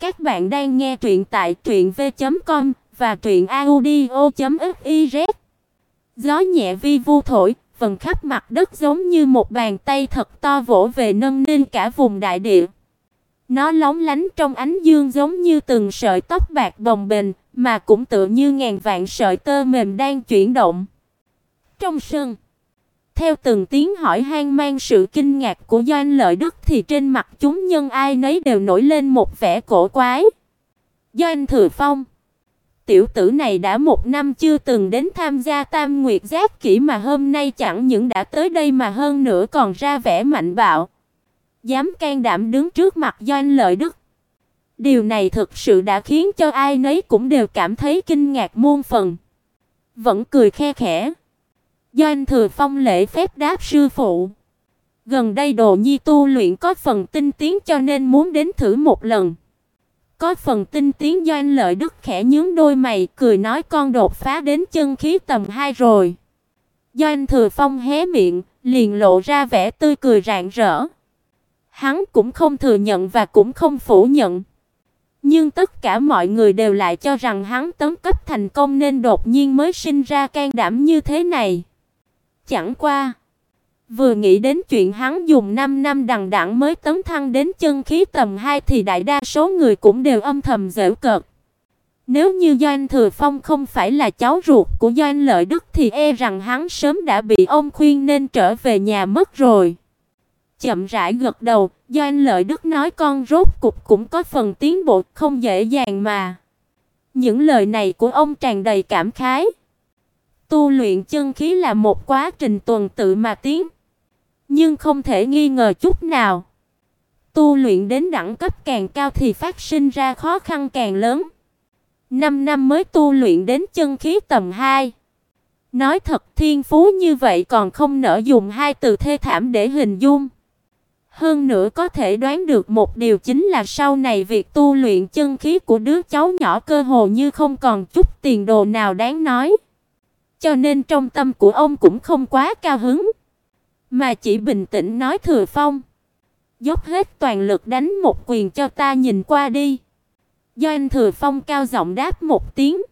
Các bạn đang nghe truyện tại truyệnv.com và truyệnaudio.fiz. Gió nhẹ vi vu thổi, vần khắp mặt đất giống như một bàn tay thật to vỗ về nâng niu cả vùng đại địa. Nó lóng lánh trong ánh dương giống như từng sợi tóc bạc bồng bềnh, mà cũng tựa như ngàn vạn sợi tơ mềm đang chuyển động. Trong sân, theo từng tiếng hỏi han mang sự kinh ngạc của Doanh Lợi Đức thì trên mặt chúng nhân ai nấy đều nổi lên một vẻ cổ quái. Doanh Thừa Phong, tiểu tử này đã một năm chưa từng đến tham gia Tam Nguyệt Giác kỹ mà hôm nay chẳng những đã tới đây mà hơn nữa còn ra vẻ mạnh bạo, dám can đảm đứng trước mặt Doanh Lợi Đức. Điều này thực sự đã khiến cho ai nấy cũng đều cảm thấy kinh ngạc muôn phần. Vẫn cười khe khẽ. Doanh Thừa Phong lễ phép đáp sư phụ. Gần đây Đồ Nhi tu luyện có phần tinh tiến cho nên muốn đến thử một lần. Có phần tinh tiến Doanh Lợi Đức khẽ nhướng đôi mày, cười nói con đột phá đến chân khí tầm 2 rồi. Doanh Thừa Phong hé miệng, liền lộ ra vẻ tươi cười rạng rỡ. Hắn cũng không thừa nhận và cũng không phủ nhận. Nhưng tất cả mọi người đều lại cho rằng hắn tấn cấp thành công nên đột nhiên mới sinh ra can đảm như thế này. Chẳng qua, vừa nghĩ đến chuyện hắn dùng 5 năm đằng đẵng mới tấn thăng đến chân khí tầm 2 thì đại đa số người cũng đều âm thầm giễu cợt. Nếu như Doanh Thừa Phong không phải là cháu ruột của Doanh Lợi Đức thì e rằng hắn sớm đã bị ông khuyên nên trở về nhà mất rồi. Chậm rãi gật đầu, Doanh Lợi Đức nói con rốt cục cũng có phần tiến bộ, không dễ dàng mà. Những lời này của ông tràn đầy cảm khái. Tu luyện chân khí là một quá trình tuần tự mà tiến, nhưng không thể nghi ngờ chút nào. Tu luyện đến đẳng cấp càng cao thì phát sinh ra khó khăn càng lớn. 5 năm mới tu luyện đến chân khí tầm 2. Nói thật thiên phú như vậy còn không nỡ dùng hai từ thê thảm để hình dung. Hơn nữa có thể đoán được một điều chính là sau này việc tu luyện chân khí của đứa cháu nhỏ cơ hồ như không còn chút tiền đồ nào đáng nói. Cho nên trong tâm của ông cũng không quá cao hứng, mà chỉ bình tĩnh nói Thừa Phong, dốc hết toàn lực đánh một quyền cho ta nhìn qua đi. Do anh Thừa Phong cao giọng đáp một tiếng.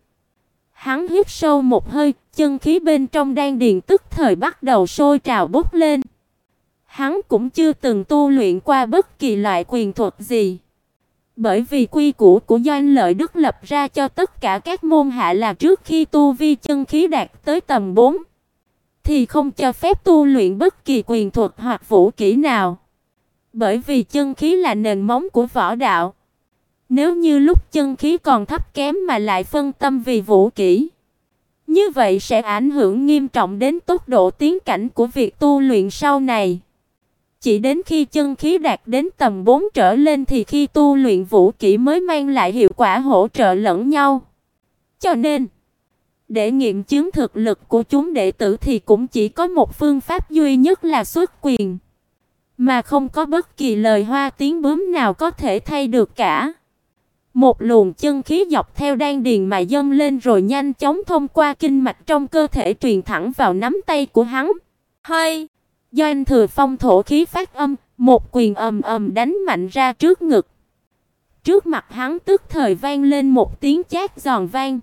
Hắn hít sâu một hơi, chân khí bên trong đan điền tức thời bắt đầu sôi trào bốc lên. Hắn cũng chưa từng tu luyện qua bất kỳ loại quyền thuật gì. Bởi vì quy củ của Doanh Lợi Đức lập ra cho tất cả các môn hạ là trước khi tu vi chân khí đạt tới tầm 4 thì không cho phép tu luyện bất kỳ quyền thuật hoặc vũ kỹ nào. Bởi vì chân khí là nền móng của võ đạo. Nếu như lúc chân khí còn thấp kém mà lại phân tâm vì vũ kỹ, như vậy sẽ ảnh hưởng nghiêm trọng đến tốc độ tiến cảnh của việc tu luyện sau này. Chỉ đến khi chân khí đạt đến tầm 4 trở lên thì khi tu luyện vũ kỹ mới mang lại hiệu quả hỗ trợ lẫn nhau. Cho nên, để nghiệm chứng thực lực của chúng đệ tử thì cũng chỉ có một phương pháp duy nhất là xuất quyền, mà không có bất kỳ lời hoa tiếng bướm nào có thể thay được cả. Một luồng chân khí dọc theo đan điền mà dâng lên rồi nhanh chóng thông qua kinh mạch trong cơ thể truyền thẳng vào nắm tay của hắn. Hơi Do anh Thừa Phong thổ khí phát âm, một quyền ầm ầm đánh mạnh ra trước ngực. Trước mặt hắn tức thời vang lên một tiếng chát giòn vang.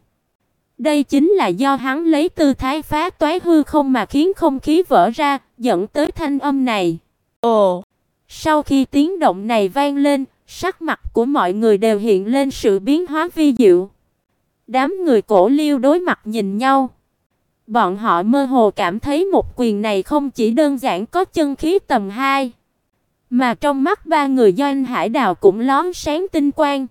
Đây chính là do hắn lấy tư thái phá toái hư không mà khiến không khí vỡ ra, dẫn tới thanh âm này. Ồ! Sau khi tiếng động này vang lên, sắc mặt của mọi người đều hiện lên sự biến hóa vi diệu. Đám người cổ Liêu đối mặt nhìn nhau. Bọn họ mơ hồ cảm thấy một quyền này không chỉ đơn giản có chân khí tầm 2, mà trong mắt ba người Doanh Hải Đào cũng lóe sáng tinh quang.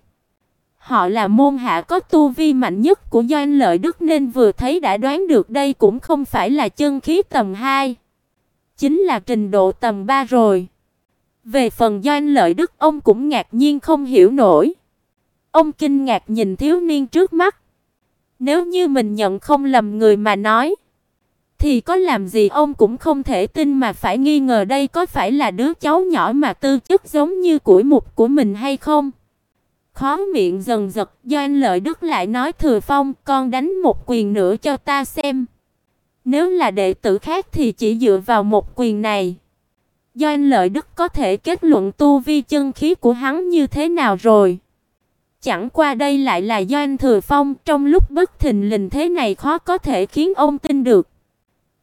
Họ là môn hạ có tu vi mạnh nhất của Doanh Lợi Đức nên vừa thấy đã đoán được đây cũng không phải là chân khí tầm 2, chính là trình độ tầm 3 rồi. Về phần Doanh Lợi Đức ông cũng ngạc nhiên không hiểu nổi. Ông kinh ngạc nhìn thiếu niên trước mắt. Nếu như mình nhận không lầm người mà nói, thì có làm gì ông cũng không thể tin mà phải nghi ngờ đây có phải là đứa cháu nhỏ mà tư chất giống như củi mục của mình hay không. Khó miệng dần giật, Doanh Lợi Đức lại nói Thừa Phong, con đánh một quyền nữa cho ta xem. Nếu là đệ tử khác thì chỉ dựa vào một quyền này. Doanh Lợi Đức có thể kết luận tu vi chân khí của hắn như thế nào rồi. Chẳng qua đây lại là Doanh Thừa Phong, trong lúc bất thình lình thế này khó có thể khiến ông tin được.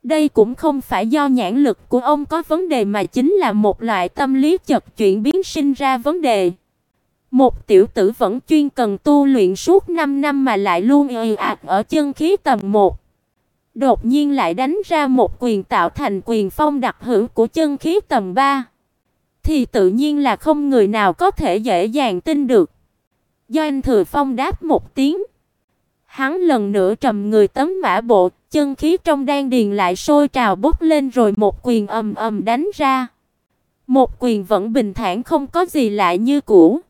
Đây cũng không phải do nhãn lực của ông có vấn đề mà chính là một loại tâm lý chật chuyển biến sinh ra vấn đề. Một tiểu tử vẫn chuyên cần tu luyện suốt 5 năm mà lại luôn ì ạt ở chân khí tầm 1. Đột nhiên lại đánh ra một quyền tạo thành quyền phong đặc hữu của chân khí tầm 3. Thì tự nhiên là không người nào có thể dễ dàng tin được. Do anh Thừa Phong đáp một tiếng. Hắn lần nữa trầm người tấm mã bộ, chân khí trong đan điền lại sôi trào bốc lên rồi một quyền ầm ầm đánh ra. Một quyền vẫn bình thản không có gì lạ như cũ.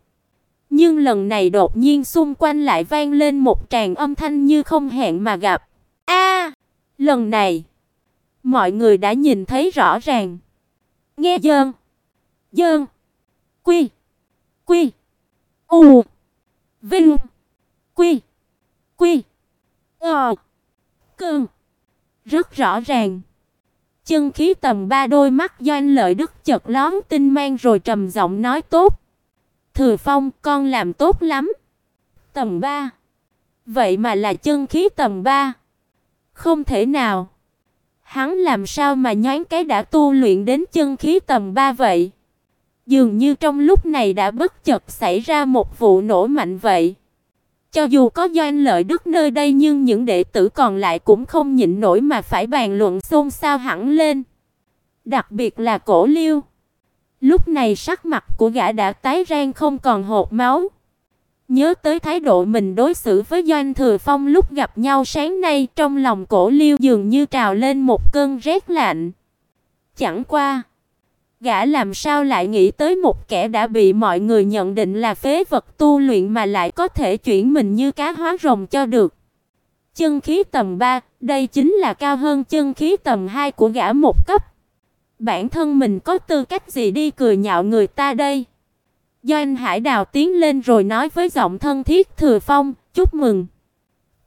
Nhưng lần này đột nhiên xung quanh lại vang lên một tràng âm thanh như không hẹn mà gặp. A! lần này, mọi người đã nhìn thấy rõ ràng. Nghe dơn, dơn, quy, quy, u, vinh, quy, quy, ờ, cơn. Rất rõ ràng. Chân khí tầm ba đôi mắt Doanh Lợi Đức chợt lón tinh mang rồi trầm giọng nói tốt. Thừa Phong, con làm tốt lắm. Tầm ba. Vậy mà là chân khí tầm ba. Không thể nào. Hắn làm sao mà nhoáng cái đã tu luyện đến chân khí tầm ba vậy? Dường như trong lúc này đã bất chợt xảy ra một vụ nổ mạnh vậy. Cho dù có doanh lợi đức nơi đây nhưng những đệ tử còn lại cũng không nhịn nổi mà phải bàn luận xôn xao hẳn lên. Đặc biệt là Cổ Liêu. Lúc này sắc mặt của gã đã tái rang không còn hột máu. Nhớ tới thái độ mình đối xử với Doanh Thừa Phong lúc gặp nhau sáng nay, trong lòng Cổ Liêu dường như trào lên một cơn rét lạnh. Chẳng qua, gã làm sao lại nghĩ tới một kẻ đã bị mọi người nhận định là phế vật tu luyện mà lại có thể chuyển mình như cá hóa rồng cho được. Chân khí tầm 3, đây chính là cao hơn chân khí tầm 2 của gã một cấp. Bản thân mình có tư cách gì đi cười nhạo người ta đây? Doanh Hải Đào tiến lên rồi nói với giọng thân thiết Thừa Phong, "Chúc mừng."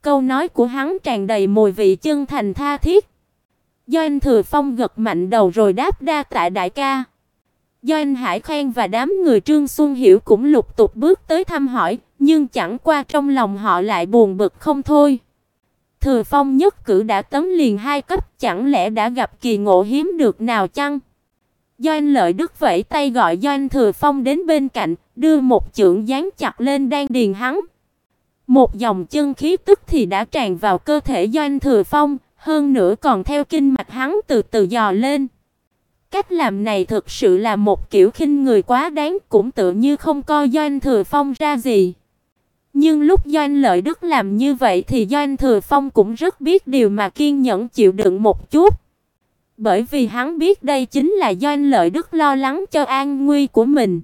Câu nói của hắn tràn đầy mùi vị chân thành tha thiết. Doanh Thừa Phong gật mạnh đầu rồi đáp đa tại đại ca. Doanh Hải khen và đám người Trương Xuân Hiểu cũng lục tục bước tới thăm hỏi, nhưng chẳng qua trong lòng họ lại buồn bực không thôi. Thừa Phong nhất cử đã tấm liền hai cấp, chẳng lẽ đã gặp kỳ ngộ hiếm được nào chăng? Doanh Lợi Đức vẫy tay gọi Doanh Thừa Phong đến bên cạnh, đưa một chưởng giáng chặt lên đan điền hắn. Một dòng chân khí tức thì đã tràn vào cơ thể Doanh Thừa Phong, hơn nữa còn theo kinh mạch hắn từ từ dò lên. Cách làm này thực sự là một kiểu khinh người quá đáng, cũng tự như không coi Doanh Thừa Phong ra gì. Nhưng lúc Doanh Lợi Đức làm như vậy thì Doanh Thừa Phong cũng rất biết điều mà kiên nhẫn chịu đựng một chút. Bởi vì hắn biết đây chính là Doanh Lợi Đức lo lắng cho an nguy của mình.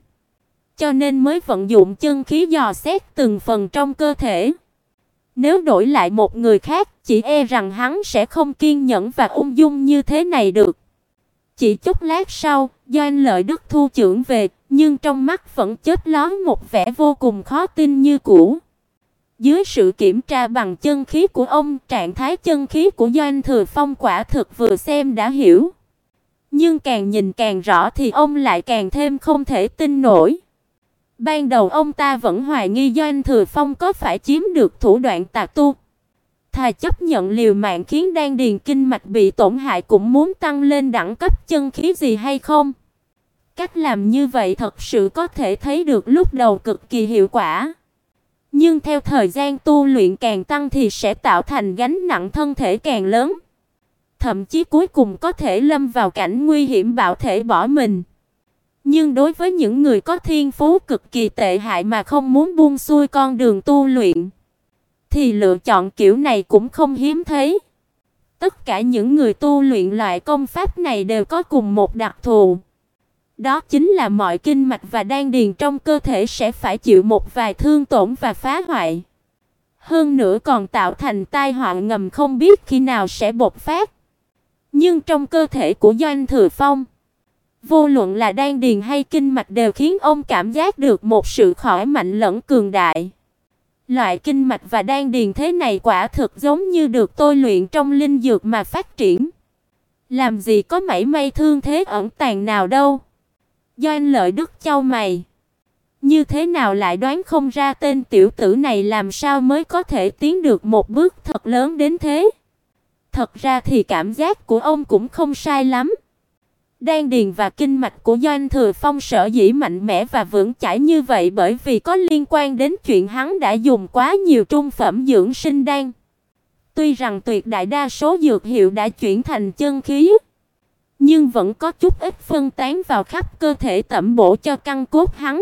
Cho nên mới vận dụng chân khí dò xét từng phần trong cơ thể. Nếu đổi lại một người khác, chỉ e rằng hắn sẽ không kiên nhẫn và ung dung như thế này được. Chỉ chút lát sau, Doanh Lợi Đức thu trưởng về, nhưng trong mắt vẫn chết lóe một vẻ vô cùng khó tin như cũ. Dưới sự kiểm tra bằng chân khí của ông, trạng thái chân khí của Doanh Thừa Phong quả thực vừa xem đã hiểu. Nhưng càng nhìn càng rõ thì ông lại càng thêm không thể tin nổi. Ban đầu ông ta vẫn hoài nghi Doanh Thừa Phong có phải chiếm được thủ đoạn tà tu. Thà chấp nhận liều mạng khiến đan điền kinh mạch bị tổn hại cũng muốn tăng lên đẳng cấp chân khí gì hay không. Cách làm như vậy thật sự có thể thấy được lúc đầu cực kỳ hiệu quả. Nhưng theo thời gian tu luyện càng tăng thì sẽ tạo thành gánh nặng thân thể càng lớn. Thậm chí cuối cùng có thể lâm vào cảnh nguy hiểm bạo thể bỏ mình. Nhưng đối với những người có thiên phú cực kỳ tệ hại mà không muốn buông xuôi con đường tu luyện, thì lựa chọn kiểu này cũng không hiếm thấy. Tất cả những người tu luyện loại công pháp này đều có cùng một đặc thù. Đó chính là mọi kinh mạch và đan điền trong cơ thể sẽ phải chịu một vài thương tổn và phá hoại. Hơn nữa còn tạo thành tai họa ngầm không biết khi nào sẽ bộc phát. Nhưng trong cơ thể của Doanh Thừa Phong, vô luận là đan điền hay kinh mạch đều khiến ông cảm giác được một sự khỏi mạnh lẫn cường đại. Loại kinh mạch và đan điền thế này quả thực giống như được tôi luyện trong linh dược mà phát triển. Làm gì có mảy may thương thế ẩn tàng nào đâu. Doanh Lợi Đức châu mày. Như thế nào lại đoán không ra tên tiểu tử này làm sao mới có thể tiến được một bước thật lớn đến thế? Thật ra thì cảm giác của ông cũng không sai lắm. Đan điền và kinh mạch của Doanh Thừa Phong sở dĩ mạnh mẽ và vững chãi như vậy bởi vì có liên quan đến chuyện hắn đã dùng quá nhiều trung phẩm dưỡng sinh đan. Tuy rằng tuyệt đại đa số dược hiệu đã chuyển thành chân khí, nhưng vẫn có chút ít phân tán vào khắp cơ thể tẩm bổ cho căn cốt hắn,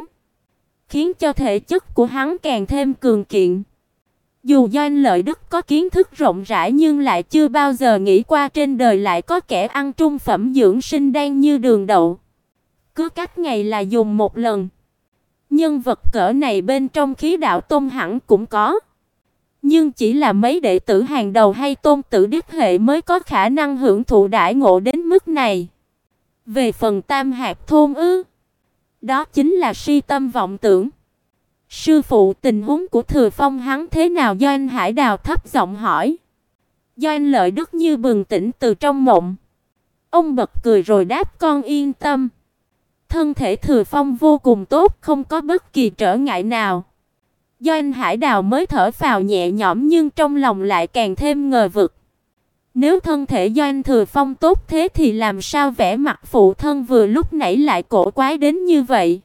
khiến cho thể chất của hắn càng thêm cường kiện. Dù Doanh Lợi Đức có kiến thức rộng rãi nhưng lại chưa bao giờ nghĩ qua trên đời lại có kẻ ăn trung phẩm dưỡng sinh đan như đường đậu. Cứ cách ngày là dùng một lần. Nhân vật cỡ này bên trong khí đạo tôn hẳn cũng có. Nhưng chỉ là mấy đệ tử hàng đầu hay tôn tử đích hệ mới có khả năng hưởng thụ đại ngộ đến mức này. Về phần tam hạt thôn ư, đó chính là si tâm vọng tưởng. Sư phụ tình huống của Thừa Phong hắn thế nào do anh Hải Đào thấp giọng hỏi. Do anh Lợi Đức như bừng tỉnh từ trong mộng. Ông bật cười rồi đáp con yên tâm. Thân thể Thừa Phong vô cùng tốt, không có bất kỳ trở ngại nào. Do anh Hải Đào mới thở phào nhẹ nhõm nhưng trong lòng lại càng thêm ngờ vực. Nếu thân thể do anh Thừa Phong tốt thế thì làm sao vẻ mặt phụ thân vừa lúc nãy lại cổ quái đến như vậy?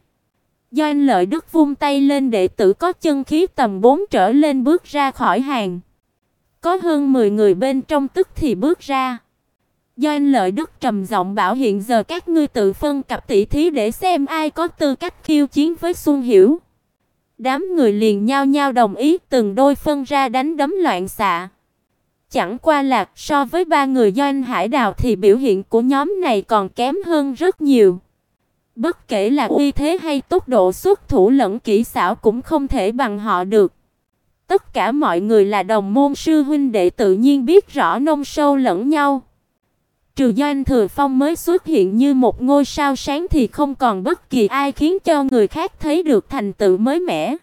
Doanh Lợi Đức vung tay lên đệ tử có chân khí tầm 4 trở lên bước ra khỏi hàng. Có hơn 10 người bên trong tức thì bước ra. Doanh Lợi Đức trầm giọng bảo hiện giờ các ngươi tự phân cặp tỷ thí để xem ai có tư cách khiêu chiến với Xuân Hiểu. Đám người liền nhao nhao đồng ý từng đôi phân ra đánh đấm loạn xạ. Chẳng qua là so với ba người Doanh Hải Đào thì biểu hiện của nhóm này còn kém hơn rất nhiều. Bất kể là uy thế hay tốc độ xuất thủ lẫn kỹ xảo cũng không thể bằng họ được. Tất cả mọi người là đồng môn sư huynh đệ tự nhiên biết rõ nông sâu lẫn nhau. Trừ do anh Thừa Phong mới xuất hiện như một ngôi sao sáng thì không còn bất kỳ ai khiến cho người khác thấy được thành tựu mới mẻ.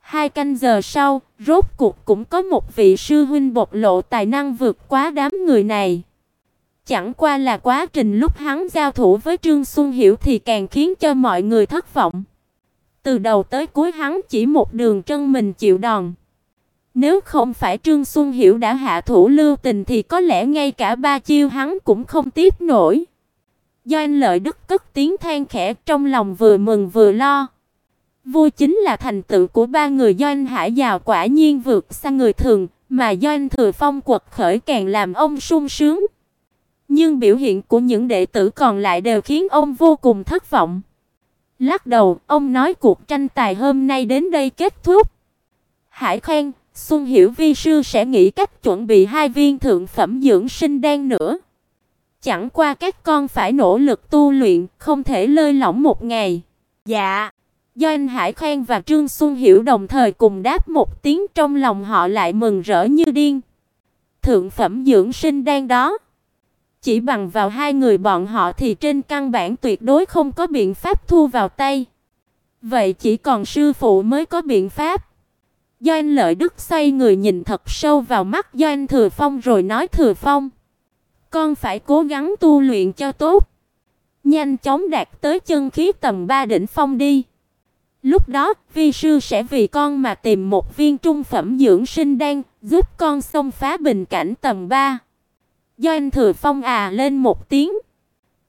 Hai canh giờ sau, rốt cuộc cũng có một vị sư huynh bộc lộ tài năng vượt quá đám người này. Chẳng qua là quá trình lúc hắn giao thủ với Trương Xuân Hiểu thì càng khiến cho mọi người thất vọng. Từ đầu tới cuối hắn chỉ một đường chân mình chịu đòn. Nếu không phải Trương Xuân Hiểu đã hạ thủ lưu tình thì có lẽ ngay cả ba chiêu hắn cũng không tiếp nổi. Do anh lợi đức cất tiếng than khẽ trong lòng vừa mừng vừa lo. Vui chính là thành tựu của ba người do anh Hải giàu quả nhiên vượt xa người thường, mà do anh Thừa Phong quật khởi càng làm ông sung sướng. Nhưng biểu hiện của những đệ tử còn lại đều khiến ông vô cùng thất vọng. Lắc đầu, ông nói cuộc tranh tài hôm nay đến đây kết thúc. Hải khen, Xuân Hiểu vi sư sẽ nghĩ cách chuẩn bị hai viên thượng phẩm dưỡng sinh đan nữa. Chẳng qua các con phải nỗ lực tu luyện, không thể lơi lỏng một ngày. Dạ. Do anh Hải Khang và Trương Xuân Hiểu đồng thời cùng đáp một tiếng trong lòng họ lại mừng rỡ như điên. Thượng phẩm dưỡng sinh đan đó, chỉ bằng vào hai người bọn họ thì trên căn bản tuyệt đối không có biện pháp thu vào tay. Vậy chỉ còn sư phụ mới có biện pháp. doanh Lợi Đức xoay người nhìn thật sâu vào mắt doanh Thừa Phong rồi nói Thừa Phong, con phải cố gắng tu luyện cho tốt, nhanh chóng đạt tới chân khí tầm 3 đỉnh phong đi. Lúc đó, vi sư sẽ vì con mà tìm một viên trung phẩm dưỡng sinh đan, giúp con xông phá bình cảnh tầm 3. Do anh Thừa Phong à lên một tiếng.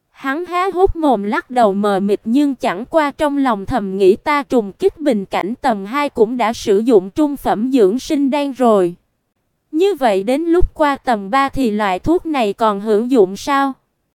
Hắn há hốc mồm lắc đầu mờ mịt nhưng chẳng qua trong lòng thầm nghĩ ta trùng kích bình cảnh tầm 2 cũng đã sử dụng trung phẩm dưỡng sinh đan rồi. Như vậy đến lúc qua tầm 3 thì loại thuốc này còn hữu dụng sao?